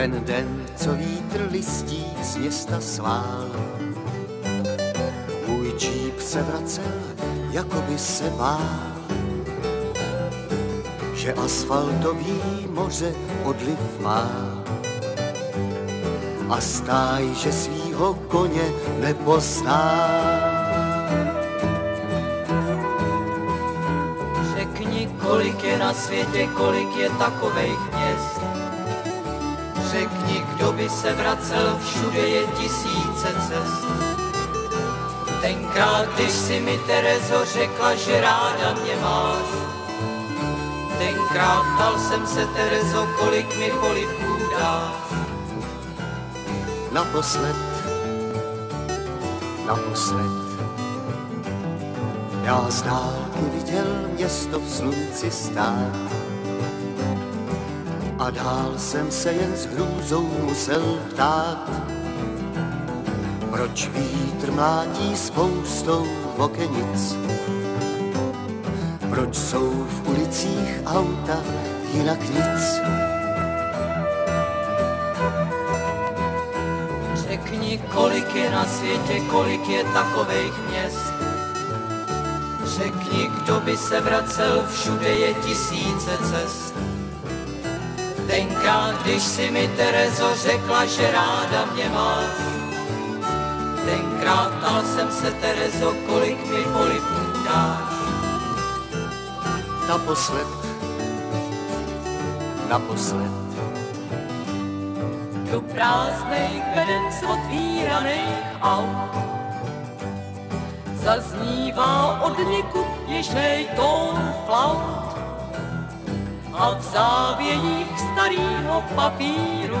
Ten den, co vítr listí z města svál. Můj džíp se vracel, jako by se bál, že asfaltový moře odliv má. A stáj, že svýho koně nepozná. Řekni, kolik je na světě, kolik je takových měst. Řekni, kdo by se vracel, všude je tisíce cest. Tenkrát, když si mi Terezo řekla, že ráda mě máš, tenkrát ptal jsem se Terezo, kolik mi polipů dáš. Naposled, naposled, já z dálky viděl město v slunci stát. A dál jsem se jen s hrůzou musel ptát, proč vítr mlátí spoustou okenic, proč jsou v ulicích auta jinak nic. Řekni, kolik je na světě, kolik je takových měst. Řekni, kdo by se vracel, všude je tisíce cest. Tenkrát, když si mi Terezo řekla, že ráda mě máš, tenkrát ptal jsem se Terezo, kolik mi polipů dáš. Naposled, naposled, Do prázdnej veden z otvíraných aut. Zaznívá od někud běžnej tón flaut a v závějích starého papíru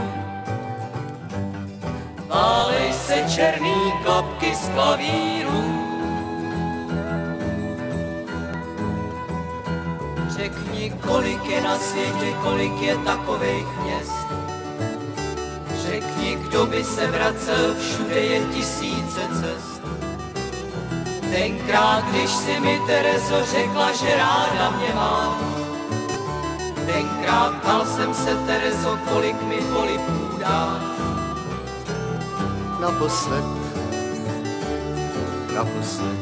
válej se černý klapky z klavíru. Řekni, kolik je na světě, kolik je takových měst. Řekni, kdo by se vracel, všude je tisíce cest. Tenkrát, když si mi Terezo řekla, že ráda mě máš, tenkrát ptal jsem se Terezo, kolik mi polipů dáš. naposled, naposled.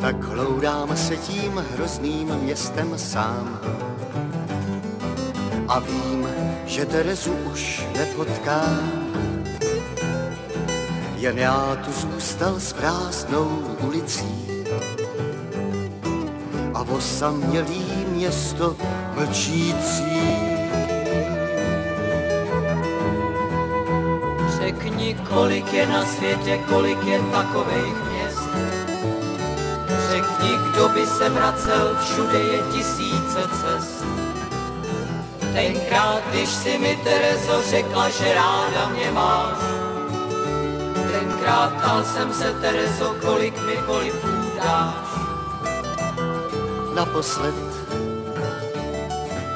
Tak hloudám se tím hrozným městem sám. A vím, že Terezu už nepotkám. Jen já tu zůstal s prázdnou ulicí. A osamělý město mlčící. Řekni, kolik je na světě, kolik je takových měst. Řekni, kdo by se vracel, všude je tisíce cest. Tenkrát, když si mi Terezo řekla, že ráda mě máš, tenkrát ptal jsem se Terezo, kolik mi polipů dáš. naposled,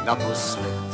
naposled.